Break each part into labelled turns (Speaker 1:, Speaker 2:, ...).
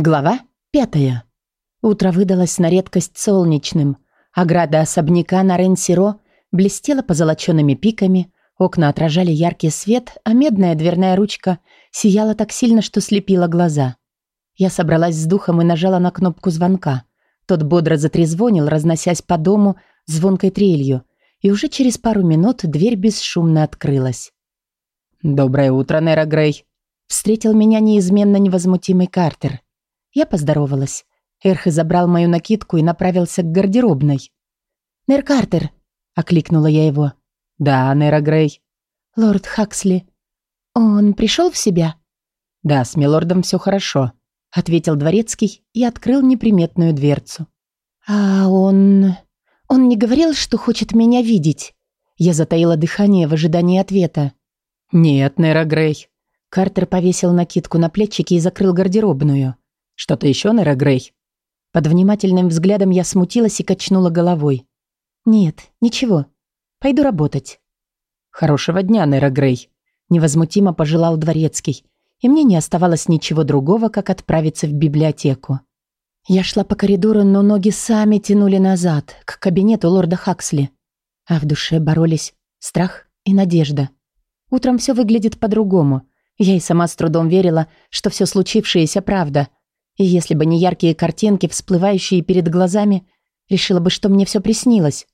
Speaker 1: Глава пятая. Утро выдалось на редкость солнечным. Ограда особняка на Рен-Сиро блестела позолоченными пиками, окна отражали яркий свет, а медная дверная ручка сияла так сильно, что слепила глаза. Я собралась с духом и нажала на кнопку звонка. Тот бодро затрезвонил, разносясь по дому звонкой трелью, и уже через пару минут дверь бесшумно открылась.
Speaker 2: «Доброе утро, Нера Грей», — встретил меня неизменно невозмутимый Картер — я поздоровалась. Эрхе забрал мою накидку и направился к гардеробной.
Speaker 1: «Нер Картер!» — окликнула я его.
Speaker 2: «Да, Нера Грей».
Speaker 1: «Лорд Хаксли. Он пришел в себя?»
Speaker 2: «Да, с милордом все хорошо», —
Speaker 1: ответил дворецкий и открыл неприметную дверцу. «А он... он не говорил, что хочет меня видеть?» Я затаила дыхание в ожидании ответа.
Speaker 2: «Нет, Нера Грей».
Speaker 1: Картер повесил накидку на плечики и закрыл гардеробную.
Speaker 2: Что-то еще, Нера Грей?»
Speaker 1: Под внимательным взглядом я смутилась и качнула головой. «Нет, ничего. Пойду работать».
Speaker 2: «Хорошего дня, Нера Грей», —
Speaker 1: невозмутимо пожелал дворецкий, и мне не оставалось ничего другого, как отправиться в библиотеку. Я шла по коридору, но ноги сами тянули назад, к кабинету лорда Хаксли. А в душе боролись страх и надежда. Утром все выглядит по-другому. Я и сама с трудом верила, что все случившееся правда — и если бы не яркие картинки, всплывающие перед глазами, решила бы, что мне все приснилось.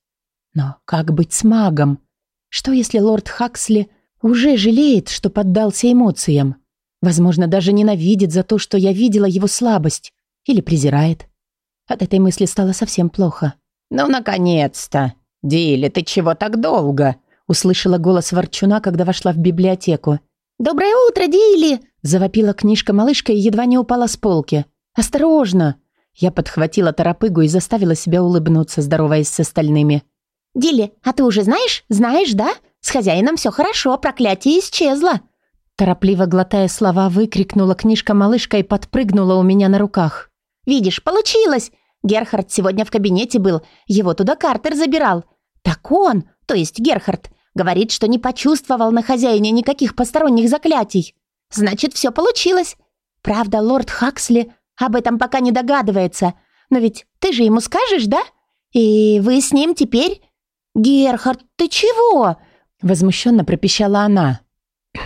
Speaker 1: Но как быть с магом? Что если лорд Хаксли уже жалеет, что поддался эмоциям? Возможно, даже ненавидит за то, что я видела его слабость. Или презирает. От этой мысли стало совсем плохо.
Speaker 3: «Ну, наконец-то! Дилли, ты чего так долго?»
Speaker 1: Услышала голос ворчуна, когда вошла в библиотеку.
Speaker 4: «Доброе утро, Дилли!»
Speaker 1: Завопила книжка-малышка и едва не упала с полки. «Осторожно!» Я подхватила торопыгу и заставила себя улыбнуться, здороваясь с остальными.
Speaker 4: «Дилли, а ты уже знаешь? Знаешь, да? С хозяином все хорошо, проклятие исчезло!»
Speaker 1: Торопливо глотая слова, выкрикнула книжка-малышка и подпрыгнула у меня на руках.
Speaker 4: «Видишь, получилось! Герхард сегодня в кабинете был, его туда Картер забирал. Так он, то есть Герхард, говорит, что не почувствовал на хозяине никаких посторонних заклятий. Значит, все получилось. Правда, лорд Хаксли об этом пока не догадывается. Но ведь ты же ему скажешь, да? И вы с ним теперь... Герхард, ты чего?»
Speaker 1: Возмущенно пропищала она.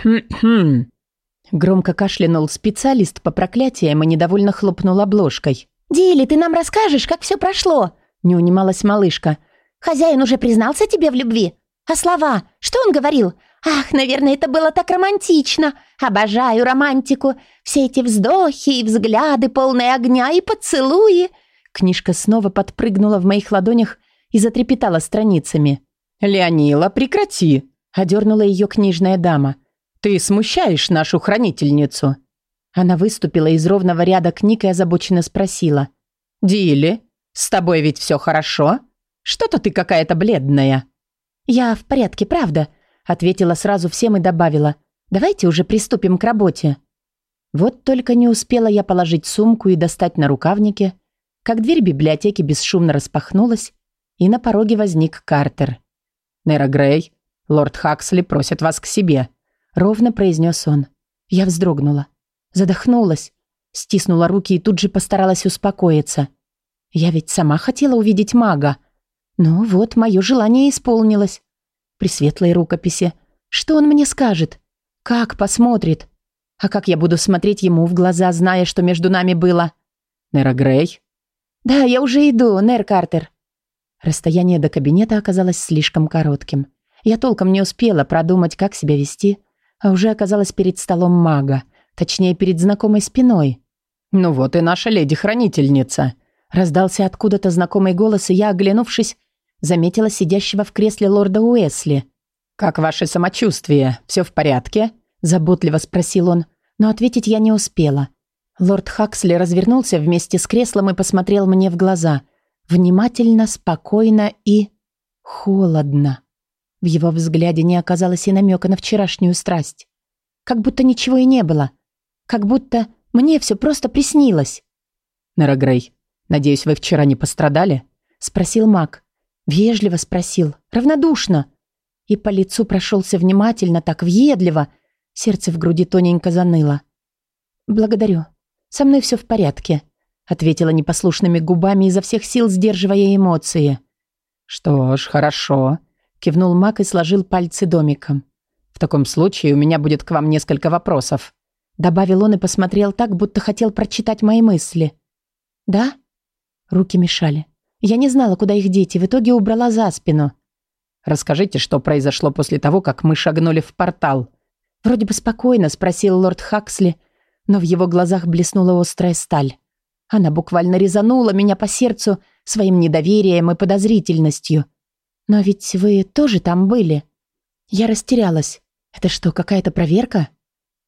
Speaker 2: «Хм-хм».
Speaker 1: Громко кашлянул специалист по проклятиям и недовольно хлопнул обложкой.
Speaker 4: «Дилли, ты нам расскажешь, как все прошло?» Не унималась малышка. «Хозяин уже признался тебе в любви? А слова? Что он говорил? Ах, наверное, это было так романтично. Обожаю романтику. Все эти вздохи и взгляды, полные огня и поцелуи.
Speaker 1: Книжка снова подпрыгнула в моих ладонях и затрепетала страницами.
Speaker 2: «Леонила, прекрати!» — одернула ее книжная дама. «Ты смущаешь нашу хранительницу!»
Speaker 1: Она выступила из ровного ряда книг и озабоченно спросила.
Speaker 2: «Дилли, с тобой ведь все хорошо? Что-то ты какая-то бледная».
Speaker 1: «Я в порядке, правда?» Ответила сразу всем и добавила. «Давайте уже приступим к работе». Вот только не успела я положить сумку и достать на рукавнике, как дверь библиотеки бесшумно распахнулась, и на пороге возник Картер.
Speaker 2: «Нера Грей, лорд Хаксли просит вас к себе», — ровно произнес он.
Speaker 1: Я вздрогнула, задохнулась, стиснула руки и тут же постаралась успокоиться. Я ведь сама хотела увидеть мага. Ну вот, мое желание исполнилось при светлой рукописи. Что он мне скажет? Как посмотрит? А как я буду смотреть ему в глаза, зная, что между нами было?
Speaker 2: Нера Грей?
Speaker 1: Да, я уже иду, Нер Картер. Расстояние до кабинета оказалось слишком коротким. Я толком не успела продумать, как себя вести, а уже оказалась перед столом мага, точнее, перед знакомой спиной.
Speaker 2: «Ну вот и наша леди-хранительница»,
Speaker 1: раздался откуда-то знакомый голос, и я, оглянувшись, Заметила сидящего в кресле лорда Уэсли.
Speaker 2: «Как ваше самочувствие? Все в порядке?»
Speaker 1: Заботливо спросил он, но ответить я не успела. Лорд Хаксли развернулся вместе с креслом и посмотрел мне в глаза. Внимательно, спокойно и... холодно. В его взгляде не оказалось и намека на вчерашнюю страсть. Как будто ничего и не было. Как будто мне все просто приснилось.
Speaker 2: «Нера Грей, надеюсь, вы вчера не пострадали?»
Speaker 1: Спросил маг. Вежливо спросил, равнодушно. И по лицу прошелся внимательно, так въедливо. Сердце в груди тоненько заныло. «Благодарю. «Со мной все в порядке», — ответила непослушными губами, изо всех сил сдерживая эмоции.
Speaker 2: «Что ж, хорошо», — кивнул Мак и сложил пальцы домиком. «В таком случае у меня будет к вам несколько вопросов», — добавил он и посмотрел так, будто хотел прочитать мои мысли.
Speaker 1: «Да?» Руки мешали. Я не знала, куда их деть, и в итоге убрала за спину.
Speaker 2: «Расскажите, что произошло после того, как мы шагнули в портал?»
Speaker 1: Вроде бы спокойно спросил лорд Хаксли, но в его глазах блеснула острая сталь. Она буквально резанула меня по сердцу своим недоверием и подозрительностью. «Но ведь вы тоже там были?» Я растерялась. «Это что, какая-то проверка?»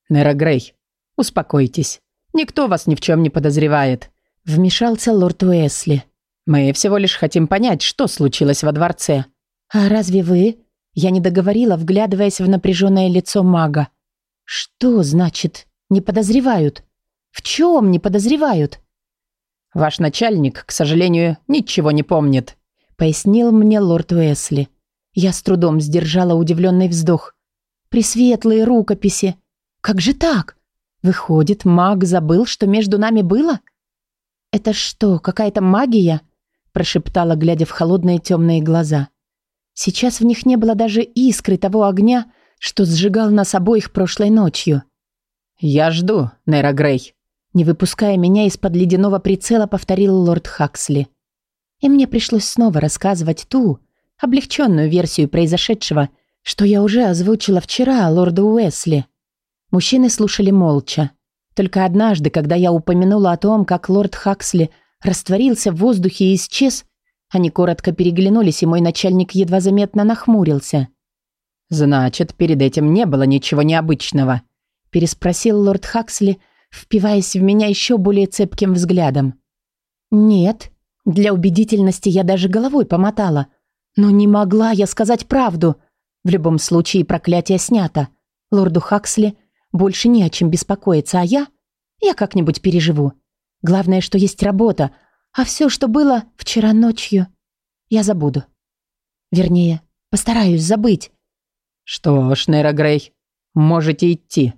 Speaker 2: «Нера Грей, успокойтесь. Никто вас ни в чем не подозревает», — вмешался лорд Уэсли. «Мы всего лишь хотим понять, что случилось во дворце».
Speaker 1: «А разве вы?» Я не договорила, вглядываясь в напряженное лицо мага. «Что значит «не подозревают»? В чем не подозревают?»
Speaker 2: «Ваш начальник, к сожалению, ничего не помнит»,
Speaker 1: пояснил мне лорд Уэсли. Я с трудом сдержала удивленный вздох. «Пресветлые рукописи! Как же так? Выходит, маг забыл, что между нами было?» «Это что, какая-то магия?» Прошептала, глядя в холодные темные глаза. Сейчас в них не было даже искры того огня, что сжигал нас обоих прошлой ночью.
Speaker 2: «Я жду, Нейра Грей»,
Speaker 1: не выпуская меня из-под ледяного прицела, повторил лорд Хаксли. И мне пришлось снова рассказывать ту, облегченную версию произошедшего, что я уже озвучила вчера лорду Уэсли. Мужчины слушали молча. Только однажды, когда я упомянула о том, как лорд Хаксли растворился в воздухе и исчез, они коротко переглянулись, и мой начальник едва заметно нахмурился.
Speaker 2: «Значит, перед этим не было ничего необычного?»
Speaker 1: переспросил лорд Хаксли, впиваясь в меня еще более цепким взглядом. «Нет, для убедительности я даже головой помотала. Но не могла я сказать правду. В любом случае проклятие снято. Лорду Хаксли больше не о чем беспокоиться, а я... Я как-нибудь переживу. Главное, что есть работа, а все, что было вчера ночью, я забуду. Вернее, постараюсь забыть.
Speaker 2: «Что ж, Нейра Грей, можете идти»,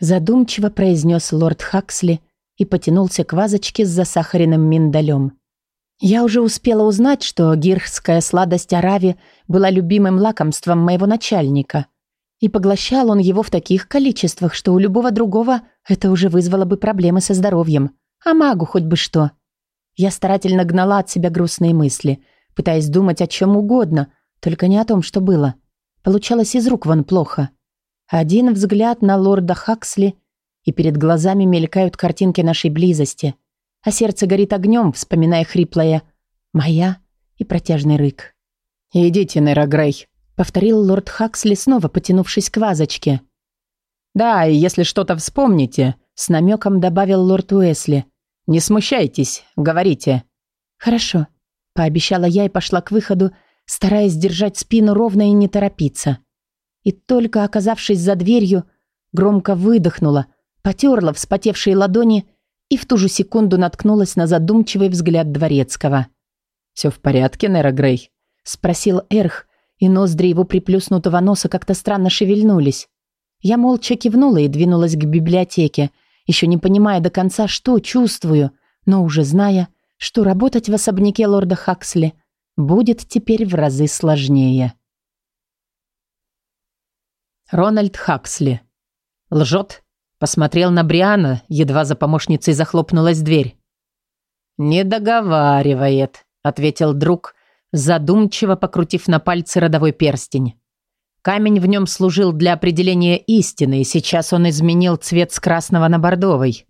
Speaker 1: задумчиво произнес лорд Хаксли и потянулся к вазочке с засахаренным миндалем. Я уже успела узнать, что гирхская сладость Арави была любимым лакомством моего начальника. И поглощал он его в таких количествах, что у любого другого это уже вызвало бы проблемы со здоровьем. А магу хоть бы что. Я старательно гнала от себя грустные мысли, пытаясь думать о чем угодно, только не о том, что было. Получалось из рук вон плохо. Один взгляд на лорда Хаксли, и перед глазами мелькают картинки нашей близости, а сердце горит огнем, вспоминая хриплое «моя» и протяжный рык.
Speaker 2: «Идите, Нера Грей», —
Speaker 1: повторил лорд Хаксли, снова потянувшись к вазочке.
Speaker 2: «Да, и если что-то вспомните», — с намеком добавил лорд Уэсли. «Не смущайтесь, говорите».
Speaker 1: «Хорошо», — пообещала я и пошла к выходу, стараясь держать спину ровно и не торопиться. И только оказавшись за дверью, громко выдохнула, потерла вспотевшие ладони и в ту же секунду наткнулась на задумчивый взгляд дворецкого.
Speaker 2: «Все в порядке, Нера Грей?»
Speaker 1: — спросил Эрх, и ноздри его приплюснутого носа как-то странно шевельнулись. Я молча кивнула и двинулась к библиотеке, еще не понимая до конца, что чувствую, но уже зная, что работать в особняке лорда Хаксли будет теперь в разы сложнее.
Speaker 2: Рональд Хаксли. Лжет. Посмотрел на Бриана, едва за помощницей захлопнулась дверь. «Не договаривает», — ответил друг, задумчиво покрутив на пальце родовой перстень. Камень в нем служил для определения истины, и сейчас он изменил цвет с красного на бордовый.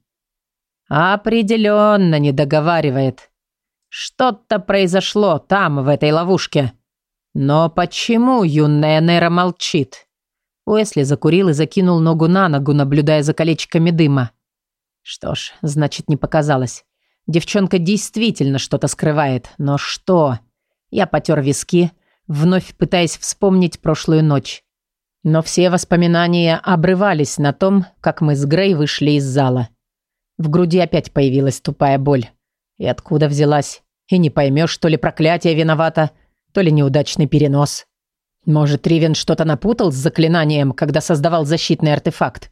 Speaker 2: «Определенно не договаривает. Что-то произошло там, в этой ловушке. Но почему юная Нера молчит?» Уэсли закурил и закинул ногу на ногу, наблюдая за колечками дыма. Что ж, значит, не показалось. Девчонка действительно что-то скрывает. Но что? Я потер виски, вновь пытаясь вспомнить прошлую ночь. Но все воспоминания обрывались на том, как мы с Грей вышли из зала. В груди опять появилась тупая боль. И откуда взялась? И не поймешь, то ли проклятие виновато, то ли неудачный перенос. Может, Ривен что-то напутал с заклинанием, когда создавал защитный артефакт?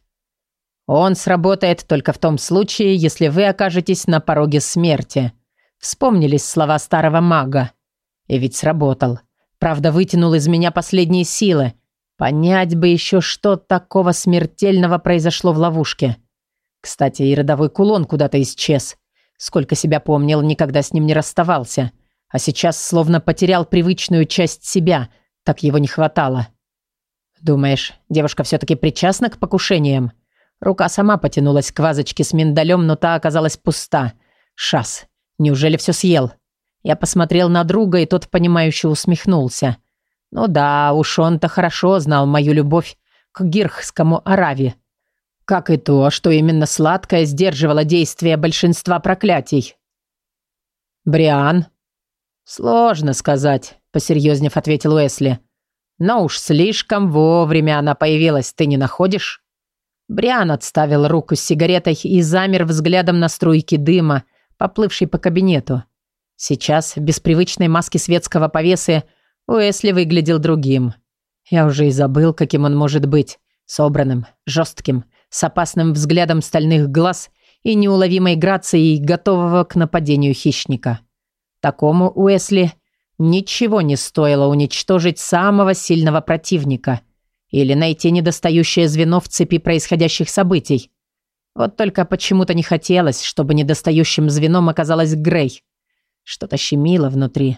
Speaker 2: Он сработает только в том случае, если вы окажетесь на пороге смерти. Вспомнились слова старого мага. И ведь сработал. Правда, вытянул из меня последние силы. Понять бы еще, что такого смертельного произошло в ловушке. Кстати, и родовой кулон куда-то исчез. Сколько себя помнил, никогда с ним не расставался. А сейчас словно потерял привычную часть себя. Так его не хватало. Думаешь, девушка все-таки причастна к покушениям? Рука сама потянулась к вазочке с миндалем, но та оказалась пуста. Шас, неужели все съел? Я посмотрел на друга, и тот, понимающе усмехнулся. Ну да, уж он-то хорошо знал мою любовь к гирхскому Араве. Как и то, что именно сладкое сдерживало действие большинства проклятий. «Бриан?» «Сложно сказать», — посерьезнев ответил Уэсли. «Но уж слишком вовремя она появилась, ты не находишь?» Бриан отставил руку с сигаретой и замер взглядом на струйки дыма, поплывший по кабинету. Сейчас, без привычной маски светского повесы, Уэсли выглядел другим. Я уже и забыл, каким он может быть. Собранным, жестким, с опасным взглядом стальных глаз и неуловимой грацией, готового к нападению хищника. Такому Уэсли ничего не стоило уничтожить самого сильного противника или найти недостающее звено в цепи происходящих событий. Вот только почему-то не хотелось, чтобы недостающим звеном оказалась Грей. Что-то щемило внутри.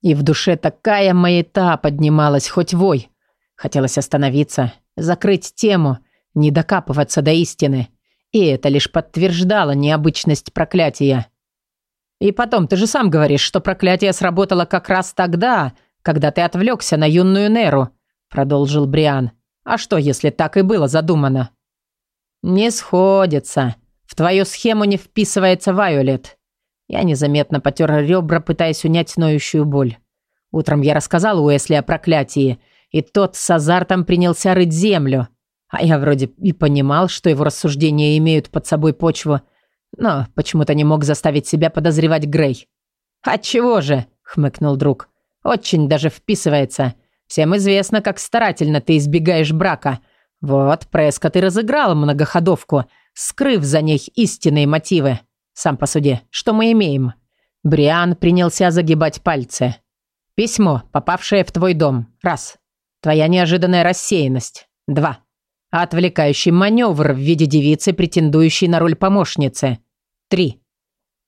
Speaker 2: И в душе такая маята поднималась, хоть вой. Хотелось остановиться, закрыть тему, не докапываться до истины. И это лишь подтверждало необычность проклятия. И потом, ты же сам говоришь, что проклятие сработало как раз тогда, когда ты отвлекся на юную Неру, продолжил Бриан. А что, если так и было задумано? Не сходится. В твою схему не вписывается Вайолет. Я незаметно потер ребра, пытаясь унять ноющую боль. Утром я рассказал Уэсли о проклятии, и тот с азартом принялся рыть землю. А я вроде и понимал, что его рассуждения имеют под собой почву, но почему-то не мог заставить себя подозревать Грей. «Отчего же?» — хмыкнул друг. «Очень даже вписывается. Всем известно, как старательно ты избегаешь брака. Вот, Прескотт и разыграл многоходовку, скрыв за ней истинные мотивы. Сам по суде, что мы имеем? Бриан принялся загибать пальцы. Письмо, попавшее в твой дом. Раз. Твоя неожиданная рассеянность. Два. Отвлекающий маневр в виде девицы, претендующей на роль помощницы. Три.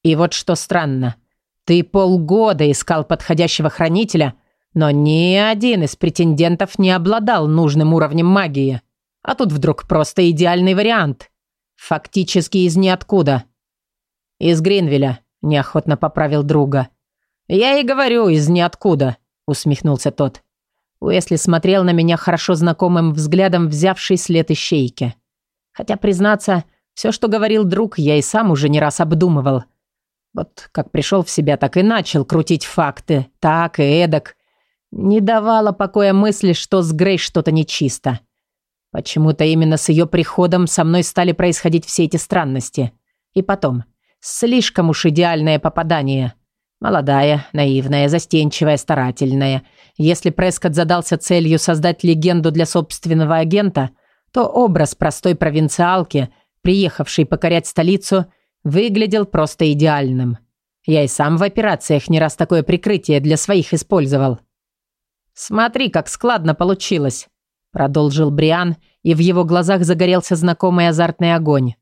Speaker 2: И вот что странно. Ты полгода искал подходящего хранителя, но ни один из претендентов не обладал нужным уровнем магии. А тут вдруг просто идеальный вариант. Фактически из ниоткуда. «Из Гринвилля», – неохотно поправил друга. «Я и говорю, из ниоткуда», – усмехнулся тот. Уэсли смотрел на меня хорошо знакомым взглядом, взявший след ищейки. Хотя, признаться, все, что говорил друг, я и сам уже не раз обдумывал. Вот как пришел в себя, так и начал крутить факты, так и эдак. Не давала покоя мысли, что с Грей что-то нечисто. Почему-то именно с ее приходом со мной стали происходить все эти странности. И потом, Слишком уж идеальное попадание. Молодая, наивная, застенчивая, старательная. Если Прескотт задался целью создать легенду для собственного агента, то образ простой провинциалки, приехавшей покорять столицу, выглядел просто идеальным. Я и сам в операциях не раз такое прикрытие для своих использовал. «Смотри, как складно получилось», — продолжил Бриан, и в его глазах загорелся знакомый азартный огонь.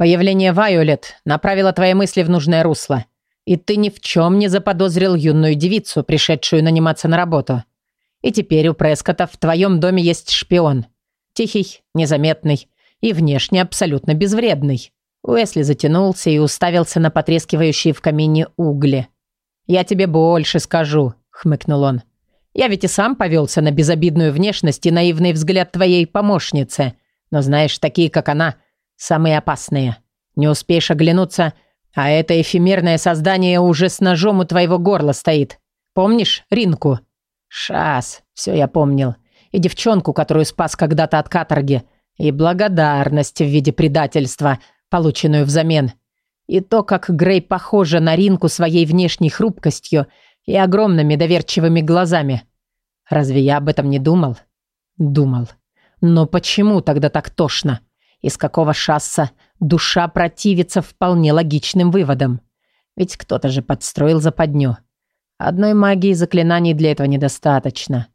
Speaker 2: Появление Вайолет направило твои мысли в нужное русло. И ты ни в чем не заподозрил юную девицу, пришедшую наниматься на работу. И теперь у Прескота в твоем доме есть шпион. Тихий, незаметный и внешне абсолютно безвредный. Уэсли затянулся и уставился на потрескивающие в камине угли. «Я тебе больше скажу», — хмыкнул он. «Я ведь и сам повелся на безобидную внешность и наивный взгляд твоей помощницы. Но знаешь, такие, как она — Самые опасные. Не успеешь оглянуться, а это эфемерное создание уже с ножом у твоего горла стоит. Помнишь Ринку? Шас, все я помнил. И девчонку, которую спас когда-то от каторги. И благодарность в виде предательства, полученную взамен. И то, как Грей похожа на Ринку своей внешней хрупкостью и огромными доверчивыми глазами. Разве я об этом не думал? Думал. Но почему тогда так тошно? Из какого шасса душа противится вполне логичным выводам. Ведь кто-то же подстроил западню. Одной магии заклинаний для этого недостаточно.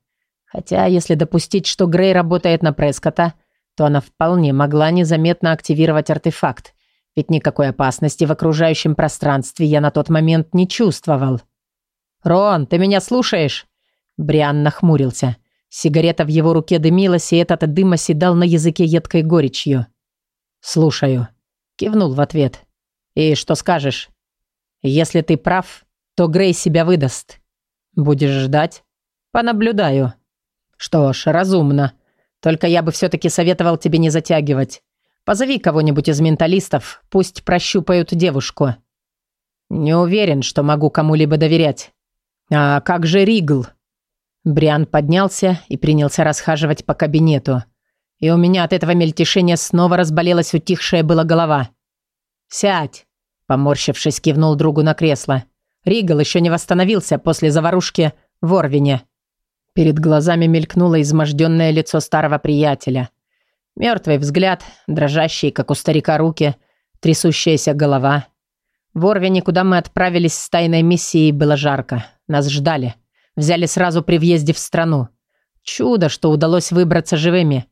Speaker 2: Хотя, если допустить, что Грей работает на Прескота, то она вполне могла незаметно активировать артефакт, ведь никакой опасности в окружающем пространстве я на тот момент не чувствовал. «Рон, ты меня слушаешь?» Бриан нахмурился. Сигарета в его руке дымилась, и этот дым оседал на языке едкой горечью. «Слушаю», — кивнул в ответ. «И что скажешь?» «Если ты прав, то Грей себя выдаст. Будешь ждать?» «Понаблюдаю». «Что ж, разумно. Только я бы все-таки советовал тебе не затягивать. Позови кого-нибудь из менталистов, пусть прощупают девушку». «Не уверен, что могу кому-либо доверять». «А как же Ригл?» Бриан поднялся и принялся расхаживать по кабинету. И у меня от этого мельтешения снова разболелась утихшая была голова. «Сядь!» – поморщившись, кивнул другу на кресло. Ригл еще не восстановился после заварушки в Орвине. Перед глазами мелькнуло изможденное лицо старого приятеля. Мертвый взгляд, дрожащие, как у старика, руки, трясущаяся голова. В Орвине, куда мы отправились с тайной миссией, было жарко. Нас ждали. Взяли сразу при въезде в страну. Чудо, что удалось выбраться живыми.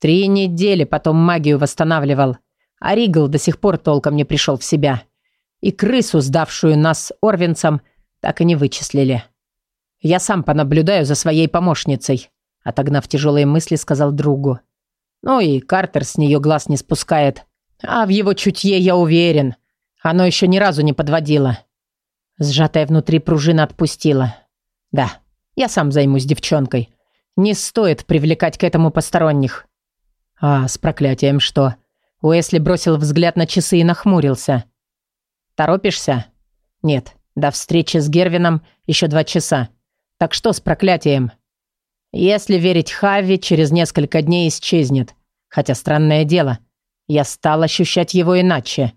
Speaker 2: Три недели потом магию восстанавливал. А Ригл до сих пор толком не пришел в себя. И крысу, сдавшую нас орвинцам, так и не вычислили. Я сам понаблюдаю за своей помощницей», отогнав тяжелые мысли, сказал другу. «Ну и Картер с нее глаз не спускает. А в его чутье я уверен. Оно еще ни разу не подводило». Сжатая внутри пружина отпустила. «Да, я сам займусь девчонкой. Не стоит привлекать к этому посторонних». «А с проклятием что?» Уэсли бросил взгляд на часы и нахмурился. «Торопишься?» «Нет, до встречи с Гервином еще два часа. Так что с проклятием? Если верить Хави, через несколько дней исчезнет. Хотя странное дело, я стал ощущать его иначе.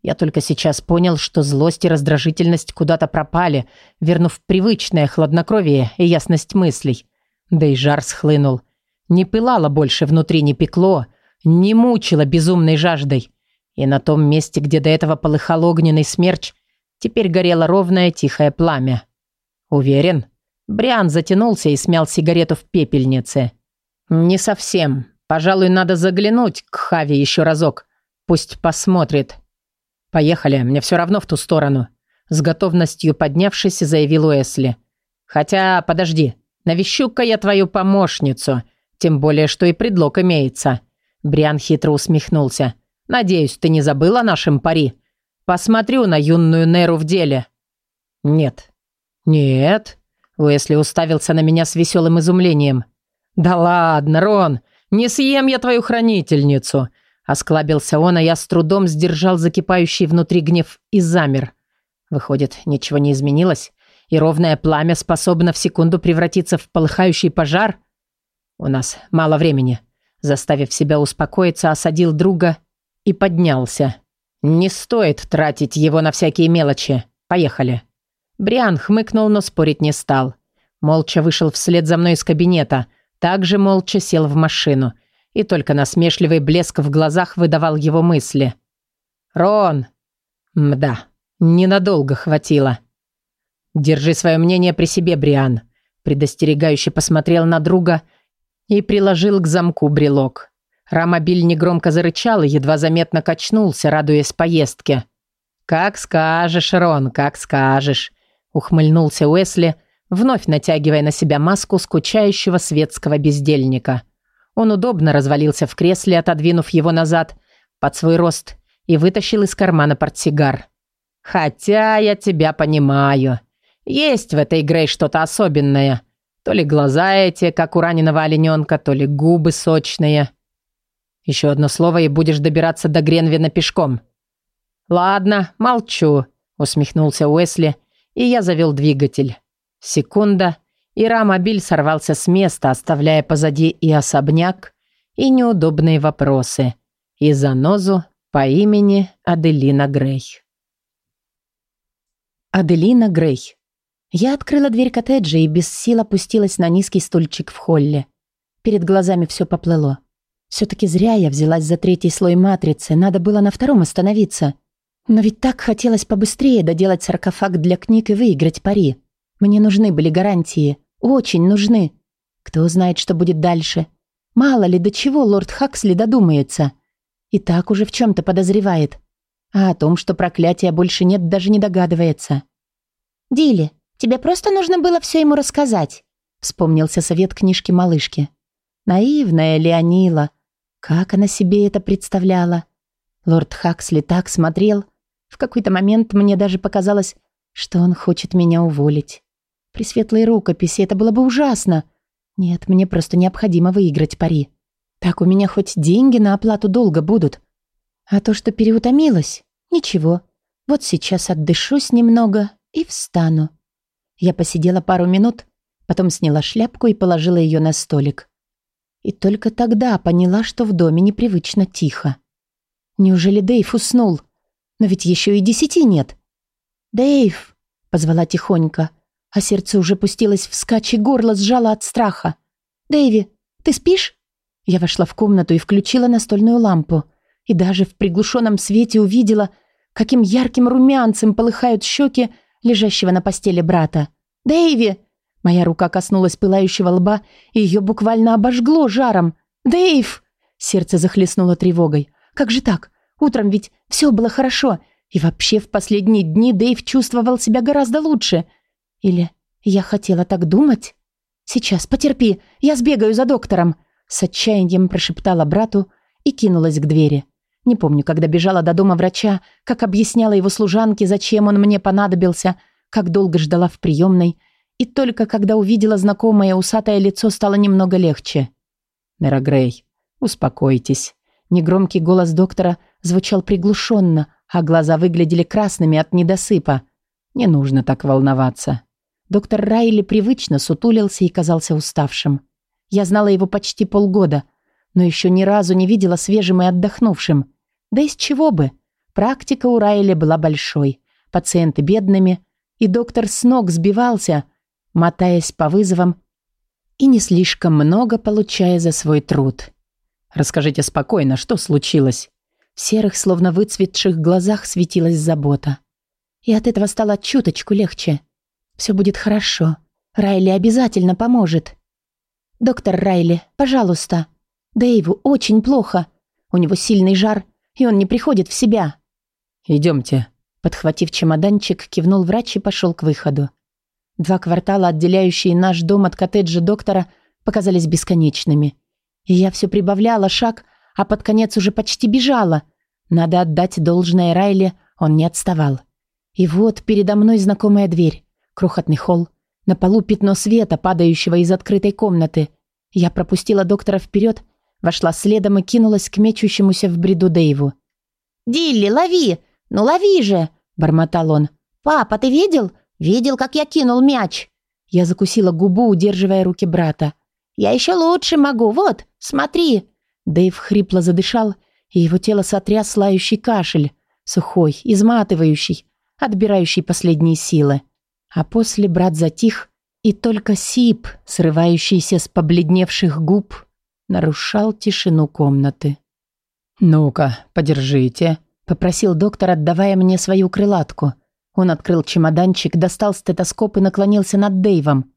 Speaker 2: Я только сейчас понял, что злость и раздражительность куда-то пропали, вернув привычное хладнокровие и ясность мыслей. Да и жар схлынул. Не пылало больше внутри, не пекло, не мучило безумной жаждой. И на том месте, где до этого полыхал огненный смерч, теперь горело ровное тихое пламя. Уверен? Бриан затянулся и смял сигарету в пепельнице. «Не совсем. Пожалуй, надо заглянуть к Хави еще разок. Пусть посмотрит». «Поехали, мне все равно в ту сторону», — с готовностью поднявшись, заявил Уэсли. «Хотя, подожди, навещу-ка я твою помощницу, тем более, что и предлог имеется». Бриан хитро усмехнулся. «Надеюсь, ты не забыл о нашем пари? Посмотрю на юную Неру в деле». «Нет». «Нет?» Уэсли уставился на меня с веселым изумлением. «Да ладно, Рон, не съем я твою хранительницу!» Осклабился он, а я с трудом сдержал закипающий внутри гнев и замер. Выходит, ничего не изменилось, и ровное пламя способно в секунду превратиться в полыхающий пожар? У нас мало времени. Заставив себя успокоиться, осадил друга и поднялся. Не стоит тратить его на всякие мелочи. Поехали. Бриан хмыкнул, но спорить не стал. Молча вышел вслед за мной из кабинета, также молча сел в машину. И только насмешливый блеск в глазах выдавал его мысли. «Рон!» «Мда, ненадолго хватило». «Держи свое мнение при себе, Бриан», предостерегающе посмотрел на друга и приложил к замку брелок. Рамобиль негромко зарычал и едва заметно качнулся, радуясь поездке. «Как скажешь, Рон, как скажешь», Ухмыльнулся Уэсли, вновь натягивая на себя маску скучающего светского бездельника. Он удобно развалился в кресле, отодвинув его назад под свой рост и вытащил из кармана портсигар. «Хотя я тебя понимаю. Есть в этой игре что-то особенное. То ли глаза эти, как у раненого олененка, то ли губы сочные. Еще одно слово, и будешь добираться до Гренвина пешком». «Ладно, молчу», — усмехнулся Уэсли и я завел двигатель. Секунда, и Рамобиль сорвался с места, оставляя позади и особняк, и неудобные вопросы, и занозу по имени Аделина Грей.
Speaker 1: Аделина Грей. Я открыла дверь коттеджа и без сил опустилась на низкий стульчик в холле. Перед глазами все поплыло. Все-таки зря я взялась за третий слой матрицы, надо было на втором остановиться. Но ведь так хотелось побыстрее доделать саркофаг для книг и выиграть пари. Мне нужны были гарантии. Очень нужны. Кто знает, что будет дальше. Мало ли, до чего лорд Хаксли додумается. И так уже в чем-то подозревает. А о том, что проклятия больше нет, даже не догадывается.
Speaker 4: «Дилли, тебе просто нужно было все ему рассказать», вспомнился совет книжки малышки.
Speaker 1: Наивная Леонила. Как она себе это представляла? Лорд Хаксли так смотрел. В какой-то момент мне даже показалось, что он хочет меня уволить. При светлой рукописи это было бы ужасно. Нет, мне просто необходимо выиграть пари. Так у меня хоть деньги на оплату долга будут. А то, что переутомилась, ничего. Вот сейчас отдышусь немного и встану. Я посидела пару минут, потом сняла шляпку и положила ее на столик. И только тогда поняла, что в доме непривычно тихо. Неужели Дэйв уснул? Но ведь еще и десяти нет. «Дэйв!» — позвала тихонько, а сердце уже пустилось вскачь и горло сжало от страха. «Дэйви, ты спишь?» Я вошла в комнату и включила настольную лампу. И даже в приглушенном свете увидела, каким ярким румянцем полыхают щеки лежащего на постели брата. «Дэйви!» Моя рука коснулась пылающего лба, и ее буквально обожгло жаром. «Дэйв!» Сердце захлестнуло тревогой. «Как же так? Утром ведь все было хорошо. И вообще в последние дни Дэйв чувствовал себя гораздо лучше. Или я хотела так думать? Сейчас, потерпи, я сбегаю за доктором!» С отчаянием прошептала брату и кинулась к двери. Не помню, когда бежала до дома врача, как объясняла его служанке, зачем он мне понадобился, как долго ждала в приемной – и только когда увидела знакомое усатое лицо, стало немного легче. «Нера Грей, успокойтесь». Негромкий голос доктора звучал приглушенно, а глаза выглядели красными от недосыпа. «Не нужно так волноваться». Доктор Райли привычно сутулился и казался уставшим. Я знала его почти полгода, но еще ни разу не видела свежим и отдохнувшим. Да из чего бы? Практика у Райли была большой, пациенты бедными, и доктор с ног сбивался, мотаясь по вызовам и не слишком много получая за свой труд. «Расскажите спокойно, что случилось?» В серых, словно выцветших глазах светилась забота. И от этого стало чуточку легче. «Все будет хорошо. Райли обязательно поможет». «Доктор Райли, пожалуйста. Дэйву очень плохо. У него сильный жар, и он не приходит в себя».
Speaker 2: «Идемте».
Speaker 1: Подхватив чемоданчик, кивнул врач и пошел к выходу. Два квартала, отделяющие наш дом от коттеджа доктора, показались бесконечными. И я все прибавляла шаг, а под конец уже почти бежала. Надо отдать должное Райле, он не отставал. И вот передо мной знакомая дверь, крохотный холл, на полу пятно света, падающего из открытой комнаты. Я пропустила доктора вперед, вошла следом и кинулась к мечущемуся в бреду Дэйву.
Speaker 4: «Дилли, лови! Ну лови же!» – бормотал он. «Папа, ты видел? Видел, как я кинул мяч?»
Speaker 1: Я закусила губу, удерживая руки брата.
Speaker 4: «Я еще лучше могу. Вот, смотри!»
Speaker 1: Дэйв хрипло задышал, и его тело сотряс лающий кашель, сухой, изматывающий, отбирающий последние силы. А после брат затих, и только сип, срывающийся с побледневших губ, нарушал тишину комнаты.
Speaker 2: «Ну-ка, подержите», — попросил доктор, отдавая мне свою крылатку.
Speaker 1: Он открыл чемоданчик, достал стетоскоп и наклонился над Дэйвом.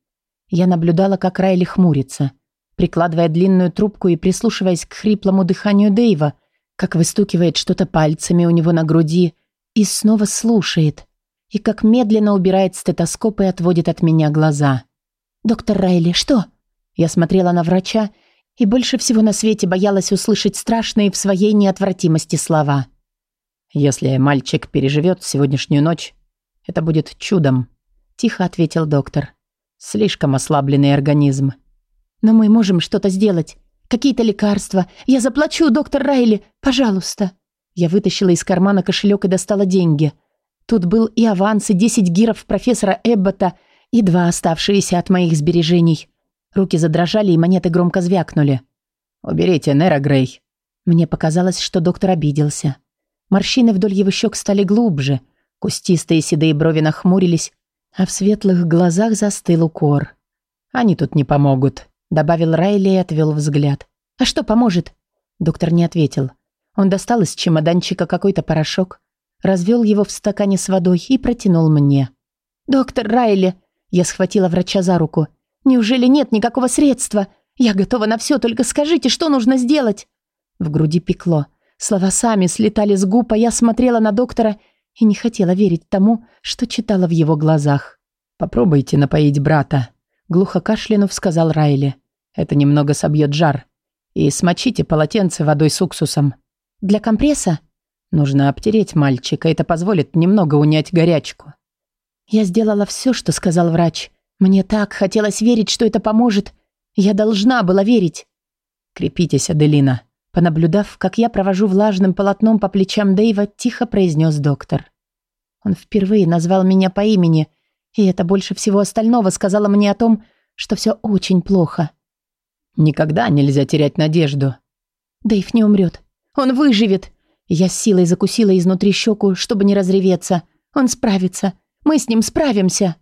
Speaker 1: Я наблюдала, как Райли хмурится, прикладывая длинную трубку и прислушиваясь к хриплому дыханию Дэйва, как выстукивает что-то пальцами у него на груди и снова слушает, и как медленно убирает стетоскоп и отводит от меня глаза. «Доктор Райли, что?» Я смотрела на врача и больше всего на свете боялась услышать страшные в своей неотвратимости слова.
Speaker 2: «Если мальчик переживет сегодняшнюю ночь, это будет чудом», – тихо ответил доктор. «Слишком ослабленный организм».
Speaker 1: «Но мы можем что-то сделать. Какие-то лекарства. Я заплачу, доктор Райли. Пожалуйста». Я вытащила из кармана кошелек и достала деньги. Тут был и аванс, и 10 гиров профессора Эббота, и два оставшиеся от моих сбережений. Руки задрожали, и монеты громко звякнули.
Speaker 2: «Уберите, Нера Грей».
Speaker 1: Мне показалось, что доктор обиделся. Морщины вдоль его щек стали глубже – Кустистые седые брови нахмурились, а в светлых глазах застыл укор.
Speaker 2: «Они тут не помогут», — добавил Райли и отвел взгляд.
Speaker 1: «А что поможет?» Доктор не ответил. Он достал из чемоданчика какой-то порошок, развел его в стакане с водой и протянул мне. «Доктор Райли!» Я схватила врача за руку. «Неужели нет никакого средства? Я готова на все, только скажите, что нужно сделать?» В груди пекло. Слова сами слетали с губ, а я смотрела на доктора и не хотела верить тому, что читала в его глазах. «Попробуйте напоить брата», — глухо кашлянув сказал Райли. «Это немного собьет жар. И смочите полотенце водой с уксусом». «Для компресса?» «Нужно обтереть мальчика, это позволит немного унять горячку». Я сделала все, что сказал врач. Мне так хотелось верить, что это поможет. Я должна была верить. «Крепитесь, Аделина», Понаблюдав, как я провожу влажным полотном по плечам Дэйва, тихо произнес доктор. Он впервые назвал меня по имени, и это больше всего остального сказала мне о том, что все очень плохо. Никогда нельзя терять надежду. Дэйв не умрет. Он выживет. Я с силой закусила изнутри щеку, чтобы не разреветься. Он справится. Мы с ним справимся.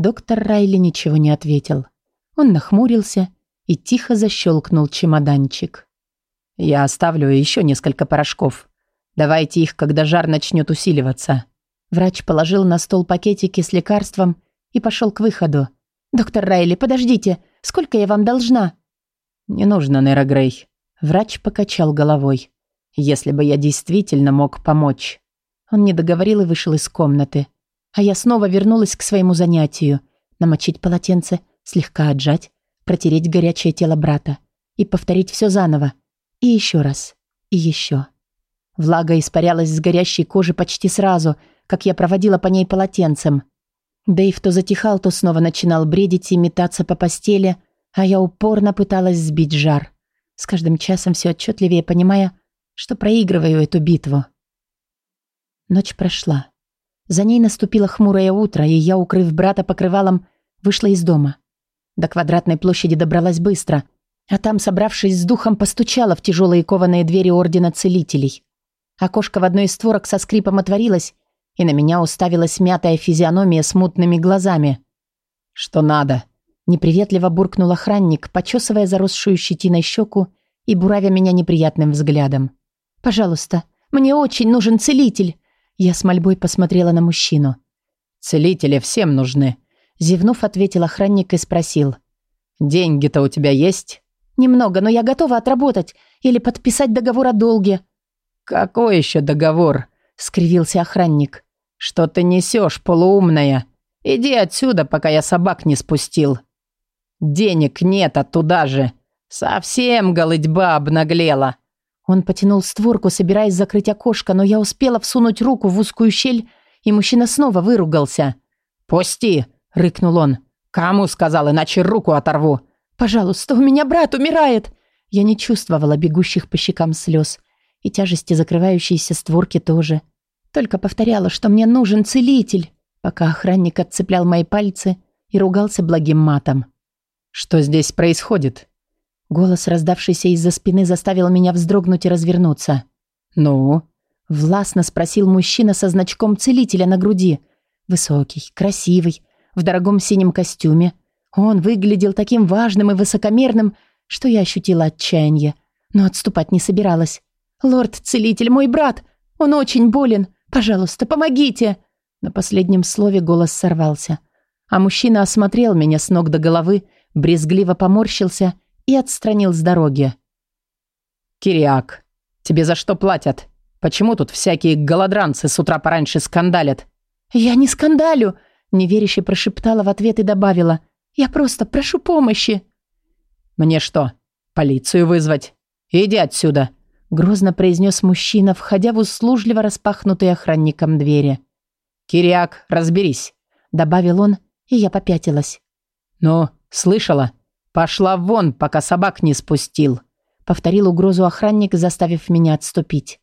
Speaker 1: Доктор Райли ничего не ответил. Он нахмурился и тихо защелкнул чемоданчик. Я оставлю еще несколько порошков. Давайте их, когда жар начнет усиливаться. Врач положил на стол пакетики с лекарством и пошел к выходу. «Доктор Райли, подождите. Сколько я вам должна?» «Не нужно, Нейра Грей». Врач покачал головой. «Если бы я действительно мог помочь». Он не договорил и вышел из комнаты. А я снова вернулась к своему занятию. Намочить полотенце, слегка отжать, протереть горячее тело брата и повторить все заново. И еще раз. И еще. Влага испарялась с горящей кожи почти сразу, как я проводила по ней полотенцем. Дэйв то затихал, то снова начинал бредить и метаться по постели, а я упорно пыталась сбить жар. С каждым часом все отчетливее понимая, что проигрываю эту битву. Ночь прошла. За ней наступило хмурое утро, и я, укрыв брата покрывалом, вышла из дома. До квадратной площади добралась быстро — а там, собравшись с духом, постучала в тяжелые кованые двери Ордена Целителей. Окошко в одной из створок со скрипом отворилось, и на меня уставилась мятая физиономия с мутными глазами. «Что надо?» Неприветливо буркнул охранник, почесывая заросшую щетиной щеку и буравя меня неприятным взглядом. «Пожалуйста, мне очень нужен целитель!» Я с мольбой посмотрела на мужчину. «Целители всем нужны», — зевнув, ответил охранник и спросил. «Деньги-то у тебя есть?» «Немного, но я готова отработать или подписать договор о долге». «Какой еще договор?» — скривился охранник. «Что ты несешь, полуумная? Иди отсюда, пока я собак не спустил». «Денег нет, а туда же. Совсем голытьба обнаглела». Он потянул створку, собираясь закрыть окошко, но я успела всунуть руку в узкую щель, и мужчина снова выругался. «Пусти!» — рыкнул он. «Кому сказал, иначе руку оторву?» «Пожалуйста, у меня брат умирает!» Я не чувствовала бегущих по щекам слез. И тяжести закрывающейся створки тоже. Только повторяла, что мне нужен целитель, пока охранник отцеплял мои пальцы и ругался благим матом. «Что здесь происходит?» Голос, раздавшийся из-за спины, заставил меня вздрогнуть и развернуться. «Ну?» – властно спросил мужчина со значком целителя на груди. Высокий, красивый, в дорогом синем костюме, он выглядел таким важным и высокомерным, что я ощутила отчаяние, но отступать не собиралась. «Лорд-целитель, мой брат! Он очень болен! Пожалуйста, помогите!» На последнем слове голос сорвался, а мужчина осмотрел меня с ног до головы, брезгливо поморщился и отстранил с дороги. «Кириак, тебе за что платят? Почему тут всякие голодранцы с утра пораньше скандалят?» «Я не скандалю!» – неверяще прошептала в ответ и добавила – я просто прошу помощи». «Мне что, полицию вызвать? Иди отсюда!» Грозно произнес мужчина, входя в услужливо распахнутые охранником двери. «Кириак, разберись!» Добавил он, и я попятилась. «Ну, слышала? Пошла вон, пока собак не спустил!» Повторил угрозу охранник, заставив меня отступить.